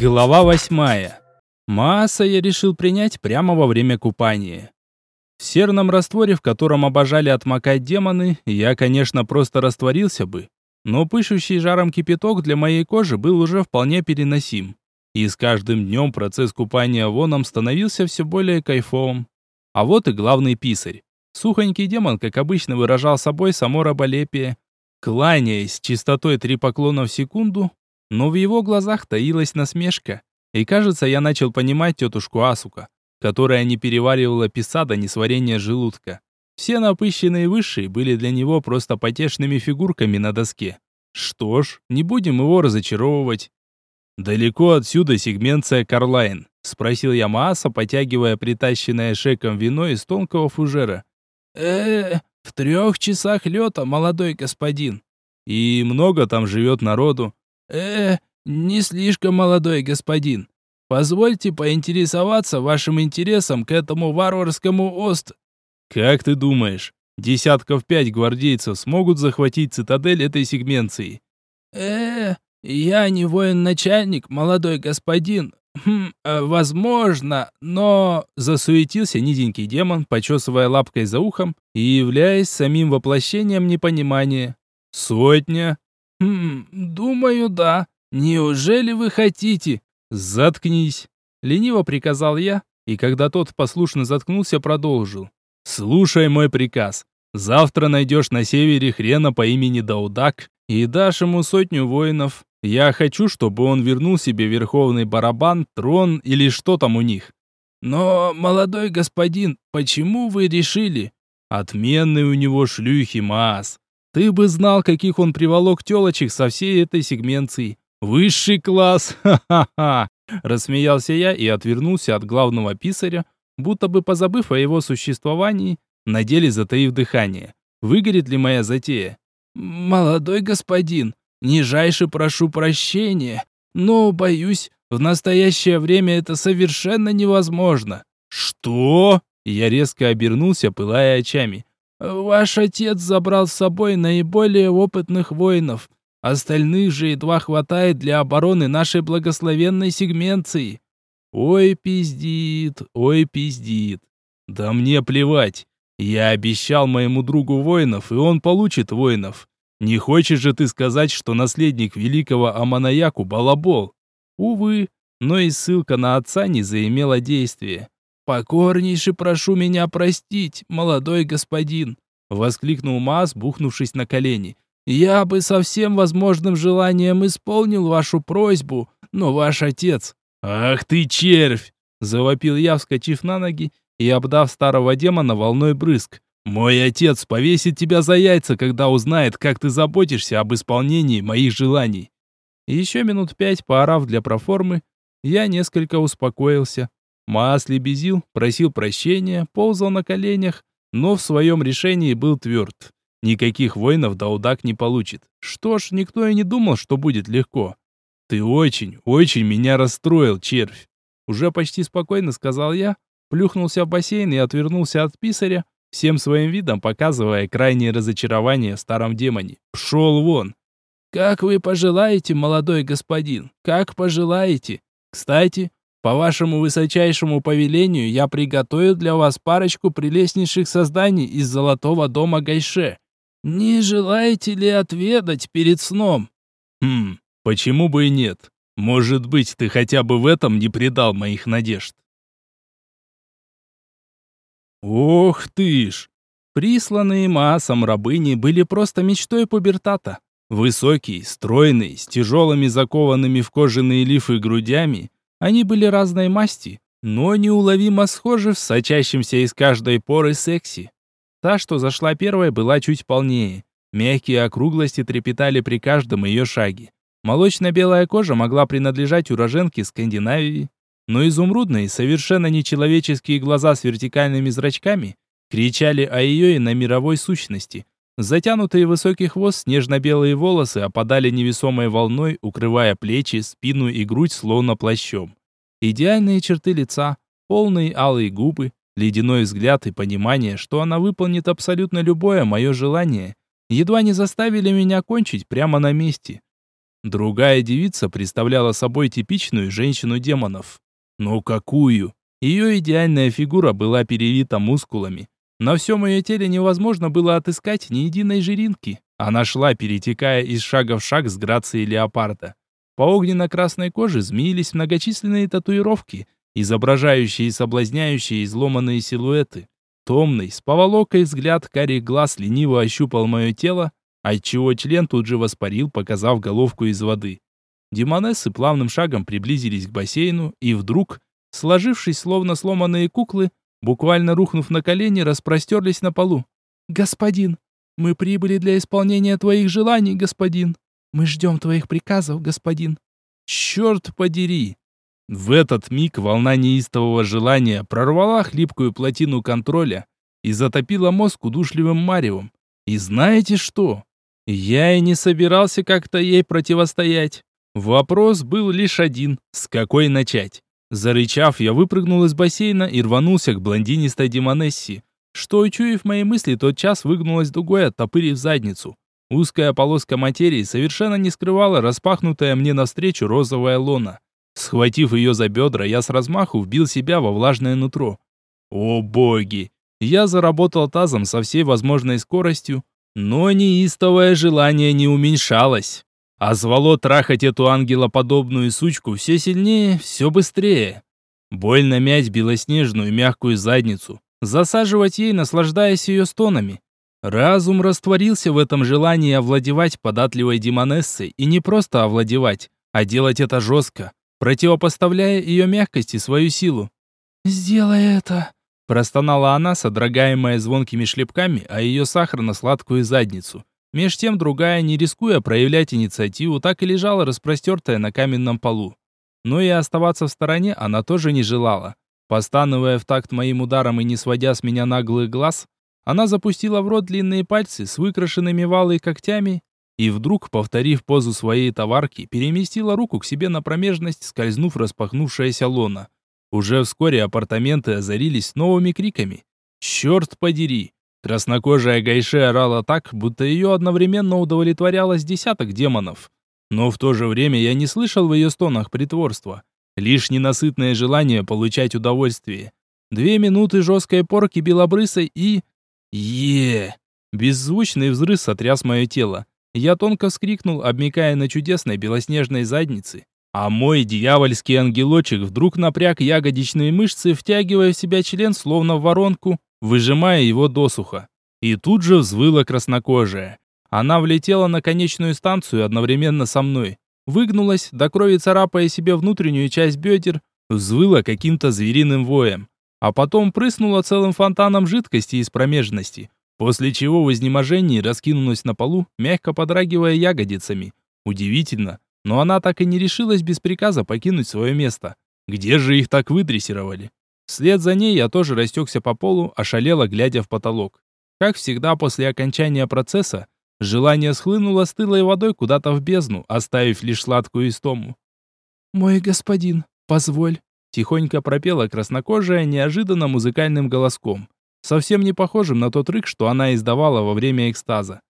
Глава восьмая. Масса я решил принять прямо во время купания. В серном растворе, в котором обожали отмокать демоны, я, конечно, просто растворился бы, но пышущий жаром кипяток для моей кожи был уже вполне переносим. И с каждым днем процесс купания воном становился все более кайфовым. А вот и главный писарь. Сухонький демон, как обычно, выражал собой само раболепие. Кланяясь чистотой три поклона в секунду, но в его глазах таилась насмешка. И кажется, я начал понимать тетушку Асука, которая не переваривала писа до несварения желудка. Все напыщенные высшие были для него просто потешными фигурками на доске. Что ж, не будем его разочаровывать. «Далеко отсюда сегменция Карлайн?» — спросил я Мааса, потягивая притащенное шеком вино из тонкого фужера. э, в трех часах лета, молодой господин». «И много там живет народу?» Э не слишком молодой господин. Позвольте поинтересоваться вашим интересом к этому варварскому ост...» «Как ты думаешь, десятков пять гвардейцев смогут захватить цитадель этой сегменции?» э я не военачальник, молодой господин. Хм, э, возможно, но...» Засуетился низенький демон, почесывая лапкой за ухом и являясь самим воплощением непонимания. «Сотня?» «Хм, думаю, да. Неужели вы хотите?» «Заткнись!» Лениво приказал я, и когда тот послушно заткнулся, продолжил. «Слушай мой приказ. Завтра найдешь на севере хрена по имени Даудак и дашь ему сотню воинов. Я хочу, чтобы он вернул себе верховный барабан, трон или что там у них». «Но, молодой господин, почему вы решили?» «Отменный у него шлюхи, Маас. Ты бы знал, каких он приволок телочек со всей этой сегменции. Высший класс! Ха-ха-ха!» Рассмеялся я и отвернулся от главного писаря, будто бы позабыв о его существовании, на деле затаив дыхание. Выгорит ли моя затея? «Молодой господин, нижайше прошу прощения, но, боюсь, в настоящее время это совершенно невозможно». «Что?» Я резко обернулся, пылая очами. Ваш отец забрал с собой наиболее опытных воинов. Остальных же едва хватает для обороны нашей благословенной сегменции. Ой, пиздит, ой, пиздит. Да мне плевать. Я обещал моему другу воинов, и он получит воинов. Не хочешь же ты сказать, что наследник великого Аманаяку балабол? Увы, но и ссылка на отца не заимела действия. «Покорнейше прошу меня простить, молодой господин!» — воскликнул Маас, бухнувшись на колени. «Я бы со всем возможным желанием исполнил вашу просьбу, но ваш отец...» «Ах ты червь!» — завопил я, вскочив на ноги и обдав старого демона волной брызг. «Мой отец повесит тебя за яйца, когда узнает, как ты заботишься об исполнении моих желаний». Еще минут пять, поорав для проформы, я несколько успокоился. Маас лебезил, просил прощения, ползал на коленях, но в своем решении был тверд. Никаких воинов Даудак не получит. Что ж, никто и не думал, что будет легко. Ты очень, очень меня расстроил, червь. Уже почти спокойно сказал я, плюхнулся в бассейн и отвернулся от писаря, всем своим видом показывая крайнее разочарование в старом демоне. Пшел вон. Как вы пожелаете, молодой господин, как пожелаете. Кстати, по вашему высочайшему повелению я приготовил для вас парочку прелестнейших созданий из золотого дома Гайше. Не желаете ли отведать перед сном? Хм, почему бы и нет? Может быть, ты хотя бы в этом не предал моих надежд. Ох ты ж! Присланные массом рабыни были просто мечтой пубертата. Высокий, стройный, с тяжелыми закованными в кожаные лифы грудями, они были разной масти, но неуловимо схожи в сочащемся из каждой поры секси. Та, что зашла первой, была чуть полнее. Мягкие округлости трепетали при каждом ее шаге. Молочно-белая кожа могла принадлежать уроженке Скандинавии, но изумрудные, совершенно нечеловеческие глаза с вертикальными зрачками кричали о ее и на мировой сущности. Затянутые в высокий хвост снежно-белые волосы опадали невесомой волной, укрывая плечи, спину и грудь словно плащом. Идеальные черты лица, полные алые губы, ледяной взгляд и понимание, что она выполнит абсолютно любое мое желание, едва не заставили меня кончить прямо на месте. Другая девица представляла собой типичную женщину демонов. Но какую? Ее идеальная фигура была перевита мускулами. На всем ее теле невозможно было отыскать ни единой жиринки. Она шла, перетекая из шага в шаг с грацией леопарда. По огненно-красной коже змеились многочисленные татуировки, изображающие и соблазняющие изломанные силуэты. Томный, с поволокой взгляд карих глаз лениво ощупал мое тело, отчего член тут же воспарил, показав головку из воды. Демонессы плавным шагом приблизились к бассейну, и вдруг, сложившись словно сломанные куклы, буквально рухнув на колени, распростерлись на полу. «Господин, мы прибыли для исполнения твоих желаний, господин. Мы ждем твоих приказов, господин». «Черт подери!» В этот миг волна неистового желания прорвала хлипкую плотину контроля и затопила мозг удушливым маревом. И знаете что? Я и не собирался как-то ей противостоять. Вопрос был лишь один – с какой начать? Зарычав, я выпрыгнул из бассейна и рванулся к блондинистой демонессе, что, учуяв мои мысли, тот час выгнулась дугой, оттопырив задницу. Узкая полоска материи совершенно не скрывала распахнутая мне навстречу розовая лона. Схватив ее за бедра, я с размаху вбил себя во влажное нутро. О боги! Я заработал тазом со всей возможной скоростью, но неистовое желание не уменьшалось. А звало трахать эту ангелоподобную сучку все сильнее, все быстрее. Больно мять белоснежную мягкую задницу, засаживать ей, наслаждаясь ее стонами. Разум растворился в этом желании овладевать податливой демонессой, и не просто овладевать, а делать это жестко, противопоставляя ее мягкости свою силу. «Сделай это!» Простонала она, содрогаемая звонкими шлепками, а ее сахарно-сладкую задницу. Меж тем другая, не рискуя проявлять инициативу, так и лежала распростертая на каменном полу. Но и оставаться в стороне она тоже не желала. Постановая в такт моим ударом и не сводя с меня наглых глаз, она запустила в рот длинные пальцы с выкрашенными валой когтями и вдруг, повторив позу своей товарки, переместила руку к себе на промежность, скользнув распахнувшаяся лона. Уже вскоре апартаменты озарились новыми криками. «Черт подери!» Краснокожая Гайше орала так, будто ее одновременно удовлетворялось десяток демонов. Но в то же время я не слышал в ее стонах притворства. Лишь ненасытное желание получать удовольствие. Две минуты жесткой порки белобрысой и... е Беззвучный взрыв сотряс мое тело. Я тонко вскрикнул, обмикая на чудесной белоснежной заднице. А мой дьявольский ангелочек вдруг напряг ягодичные мышцы, втягивая в себя член словно в воронку, выжимая его досуха. И тут же взвыла краснокожая. Она влетела на конечную станцию одновременно со мной. Выгнулась, до крови царапая себе внутреннюю часть бедер, взвыла каким-то звериным воем. А потом прыснула целым фонтаном жидкости из промежности, после чего в изнеможении раскинулась на полу, мягко подрагивая ягодицами. Удивительно, но она так и не решилась без приказа покинуть свое место. Где же их так выдрессировали? Вслед за ней я тоже растекся по полу, ошалело глядя в потолок. Как всегда после окончания процесса, желание схлынуло стылой водой куда-то в бездну, оставив лишь сладкую истому. «Мой господин, позволь», — тихонько пропела краснокожая неожиданно музыкальным голоском, совсем не похожим на тот рык, что она издавала во время экстаза.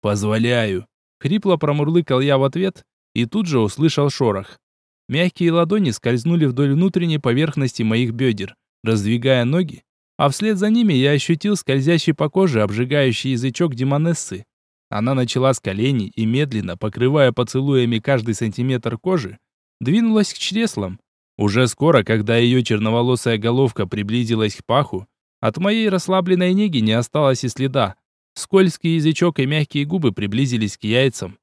«Позволяю», — хрипло промурлыкал я в ответ и тут же услышал шорох. Мягкие ладони скользнули вдоль внутренней поверхности моих бедер, раздвигая ноги, а вслед за ними я ощутил скользящий по коже обжигающий язычок демонессы. Она начала с коленей и медленно, покрывая поцелуями каждый сантиметр кожи, двинулась к чреслам. Уже скоро, когда ее черноволосая головка приблизилась к паху, от моей расслабленной неги не осталось и следа. Скользкий язычок и мягкие губы приблизились к яйцам,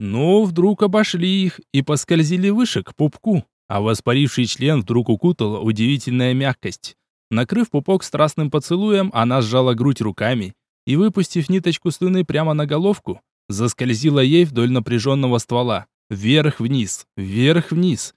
но вдруг обошли их и поскользили выше, к пупку, а воспаривший член вдруг укутала удивительная мягкость. Накрыв пупок страстным поцелуем, она сжала грудь руками и, выпустив ниточку слюны прямо на головку, заскользила ей вдоль напряженного ствола, вверх-вниз, вверх-вниз.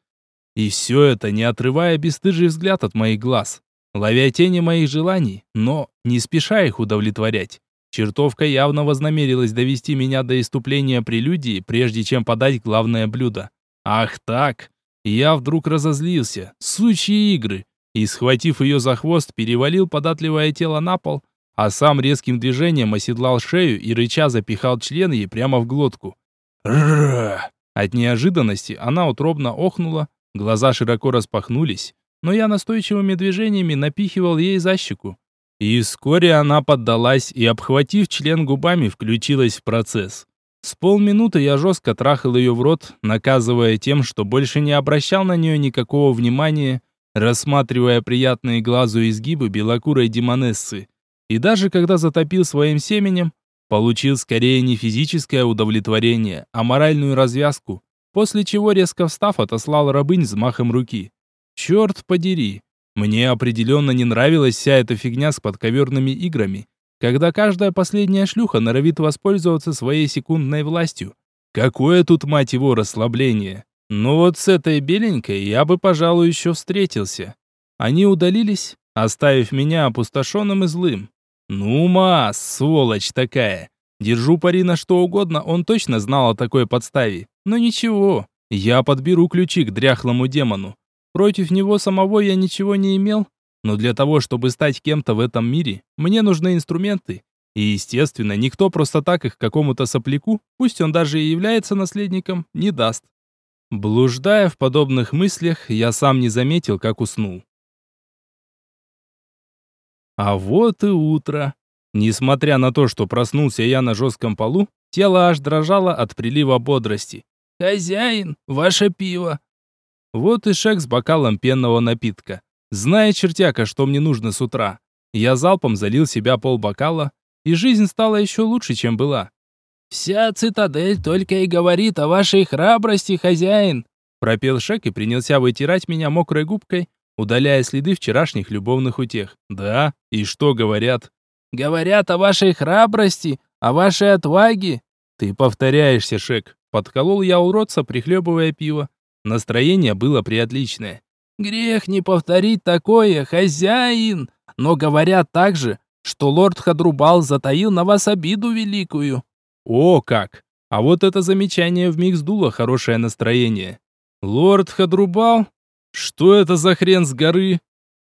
И все это, не отрывая бесстыжий взгляд от моих глаз, ловя тени моих желаний, но не спеша их удовлетворять. Чертовка явно вознамерилась довести меня до иступления прелюдии, прежде чем подать главное блюдо. Ах так! Я вдруг разозлился. Сучьи игры! И, схватив ее за хвост, перевалил податливое тело на пол, а сам резким движением оседлал шею и рыча запихал член ей прямо в глотку. От неожиданности она утробно охнула, глаза широко распахнулись, но я настойчивыми движениями напихивал ей за щеку. И вскоре она поддалась и, обхватив член губами, включилась в процесс. С полминуты я жестко трахал ее в рот, наказывая тем, что больше не обращал на нее никакого внимания, рассматривая приятные глазу изгибы белокурой демонессы. И даже когда затопил своим семенем, получил скорее не физическое удовлетворение, а моральную развязку, после чего резко встав, отослал рабынь взмахом руки. Черт подери, мне определенно не нравилась вся эта фигня с подковерными играми, когда каждая последняя шлюха норовит воспользоваться своей секундной властью. Какое тут, мать его, расслабление. Но вот с этой беленькой я бы, пожалуй, еще встретился. Они удалились, оставив меня опустошенным и злым. Ну, Мас, сволочь такая. Держу пари на что угодно, он точно знал о такой подставе. Но ничего, я подберу ключи к дряхлому демону. Против него самого я ничего не имел, но для того, чтобы стать кем-то в этом мире, мне нужны инструменты. И, естественно, никто просто так их какому-то сопляку, пусть он даже и является наследником, не даст. Блуждая в подобных мыслях, я сам не заметил, как уснул. А вот и утро. Несмотря на то, что проснулся я на жестком полу, тело аж дрожало от прилива бодрости. «Хозяин, ваше пиво!» Вот и шек с бокалом пенного напитка. Зная чертяка, что мне нужно с утра. Я залпом залил себя полбокала, и жизнь стала еще лучше, чем была. «Вся цитадель только и говорит о вашей храбрости, хозяин!» Пропел Шек и принялся вытирать меня мокрой губкой, удаляя следы вчерашних любовных утех. Да, и что говорят? Говорят о вашей храбрости, о вашей отваге. Ты повторяешься, Шек. Подколол я уродца, прихлебывая пиво. Настроение было приотличное. Грех не повторить такое, хозяин. Но говорят также, что лорд Хадрубал затаил на вас обиду великую. О, как! А вот это замечание вмиг сдуло хорошее настроение. Лорд Хадрубал? Что это за хрен с горы?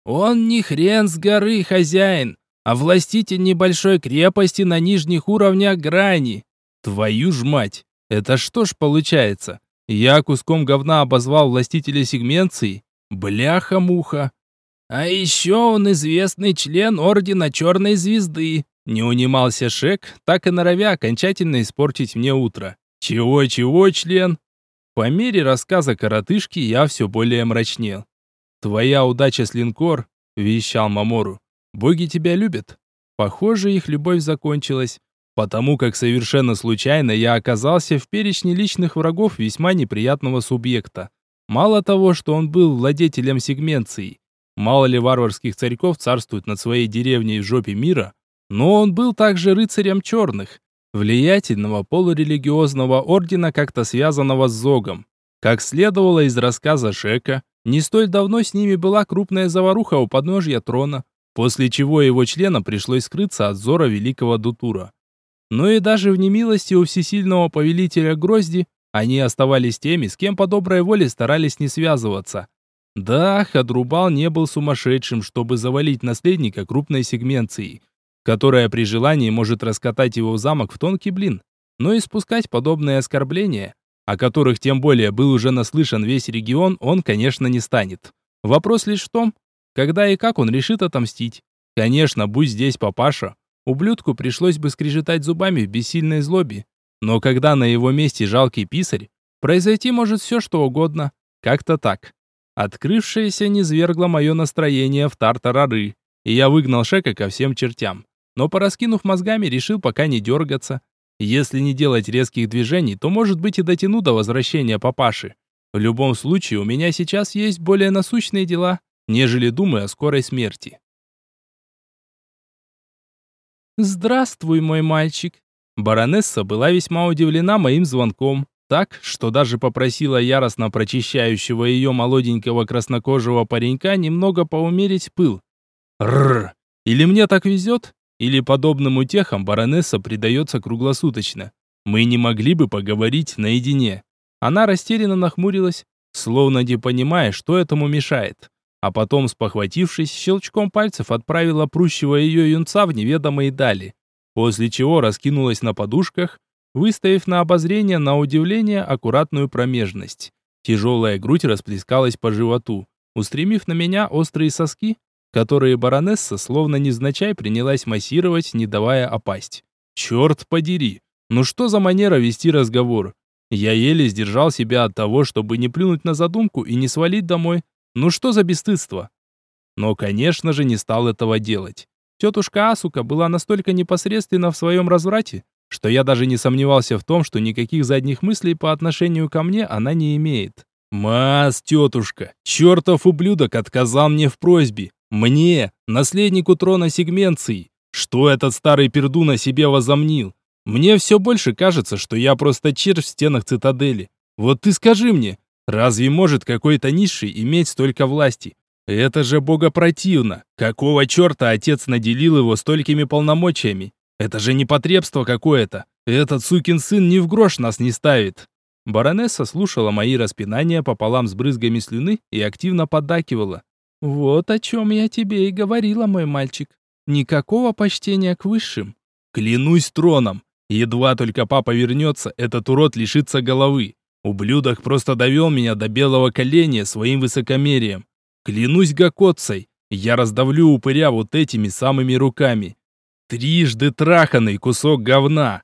Он не хрен с горы, хозяин, а властитель небольшой крепости на нижних уровнях грани. Твою ж мать! Это что ж получается? Я куском говна обозвал властителя сегменции? Бляха-муха! А еще он известный член Ордена Черной Звезды. Не унимался Шек, так и норовя окончательно испортить мне утро. Чего-чего, член? По мере рассказа коротышки я все более мрачнел. «Твоя удача с линкор», — вещал Мамору. «Боги тебя любят». Похоже, их любовь закончилась, потому как совершенно случайно я оказался в перечне личных врагов весьма неприятного субъекта. Мало того, что он был владетелем сегменции, мало ли варварских царьков царствуют над своей деревней в жопе мира, но он был также рыцарем черных, влиятельного полурелигиозного ордена, как-то связанного с Зогом. Как следовало из рассказа Шека, не столь давно с ними была крупная заваруха у подножья трона, после чего его членам пришлось скрыться от зора великого Дутура. Но и даже в немилости у всесильного повелителя Грозди они оставались теми, с кем по доброй воле старались не связываться. Да, Хадрубал не был сумасшедшим, чтобы завалить наследника крупной сегменции, которая при желании может раскатать его в замок в тонкий блин. Но и спускать подобные оскорбления, о которых тем более был уже наслышан весь регион, он, конечно, не станет. Вопрос лишь в том, когда и как он решит отомстить. Конечно, будь здесь папаша, ублюдку пришлось бы скрежетать зубами в бессильной злобе. Но когда на его месте жалкий писарь, произойти может все, что угодно. Как-то так. Открывшееся низвергло мое настроение в тартарары, и я выгнал Шека ко всем чертям но, пораскинув мозгами, решил пока не дергаться. Если не делать резких движений, то, может быть, и дотяну до возвращения папаши. В любом случае, у меня сейчас есть более насущные дела, нежели думаю о скорой смерти. «Здравствуй, мой мальчик!» Баронесса была весьма удивлена моим звонком, так, что даже попросила яростно прочищающего ее молоденького краснокожего паренька немного поумерить пыл. Рррр! Или мне так везет, или подобным утехам баронесса предается круглосуточно. Мы не могли бы поговорить наедине. Она растерянно нахмурилась, словно не понимая, что этому мешает. А потом, спохватившись, щелчком пальцев отправила прущего ее юнца в неведомые дали. После чего раскинулась на подушках, выставив на обозрение на удивление аккуратную промежность. Тяжелая грудь расплескалась по животу, устремив на меня острые соски, которые баронесса словно невзначай принялась массировать, не давая опасть. Черт подери! Ну что за манера вести разговор? Я еле сдержал себя от того, чтобы не плюнуть на задумку и не свалить домой. Ну что за бесстыдство? Но, конечно же, не стал этого делать. Тетушка Асука была настолько непосредственна в своем разврате, что я даже не сомневался в том, что никаких задних мыслей по отношению ко мне она не имеет. «Мас, тетушка, чертов ублюдок отказал мне в просьбе. Мне, наследнику трона сегменции. Что этот старый пердун о себе возомнил? Мне все больше кажется, что я просто червь в стенах цитадели. Вот ты скажи мне, разве может какой-то низший иметь столько власти? Это же богопротивно. Какого черта отец наделил его столькими полномочиями? Это же не потребство какое-то. Этот сукин сын ни в грош нас не ставит. Баронесса слушала мои распинания пополам с брызгами слюны и активно поддакивала. Вот о чем я тебе и говорила, мой мальчик. Никакого почтения к высшим. Клянусь троном. Едва только папа вернется, этот урод лишится головы. Ублюдок просто довел меня до белого коленя своим высокомерием. Клянусь Гакотцей, я раздавлю упыря вот этими самыми руками. Трижды траханный кусок говна.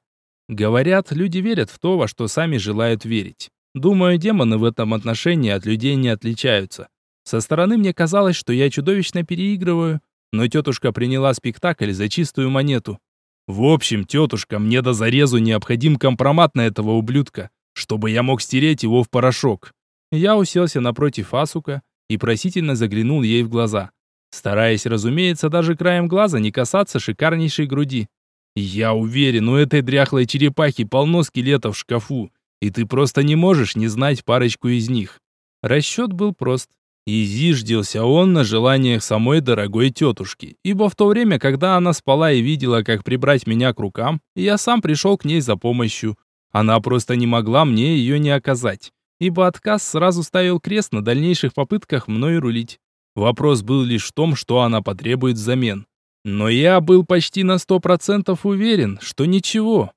Говорят, люди верят в то, во что сами желают верить. Думаю, демоны в этом отношении от людей не отличаются. Со стороны мне казалось, что я чудовищно переигрываю, но тетушка приняла спектакль за чистую монету. В общем, тетушка, мне до зарезу необходим компромат на этого ублюдка, чтобы я мог стереть его в порошок. Я уселся напротив Асука и просительно заглянул ей в глаза стараясь, разумеется, даже краем глаза не касаться шикарнейшей груди. «Я уверен, у этой дряхлой черепахи полно скелетов в шкафу, и ты просто не можешь не знать парочку из них». Расчет был прост. И зиждился он на желаниях самой дорогой тетушки, ибо в то время, когда она спала и видела, как прибрать меня к рукам, я сам пришел к ней за помощью. Она просто не могла мне ее не оказать, ибо отказ сразу ставил крест на дальнейших попытках мною рулить. Вопрос был лишь в том, что она потребует взамен. Но я был почти на сто процентов уверен, что ничего.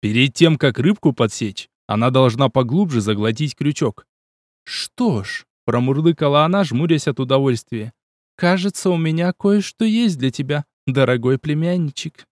Перед тем, как рыбку подсечь, она должна поглубже заглотить крючок. «Что ж», — промурлыкала она, жмурясь от удовольствия, «кажется, у меня кое-что есть для тебя, дорогой племянничек».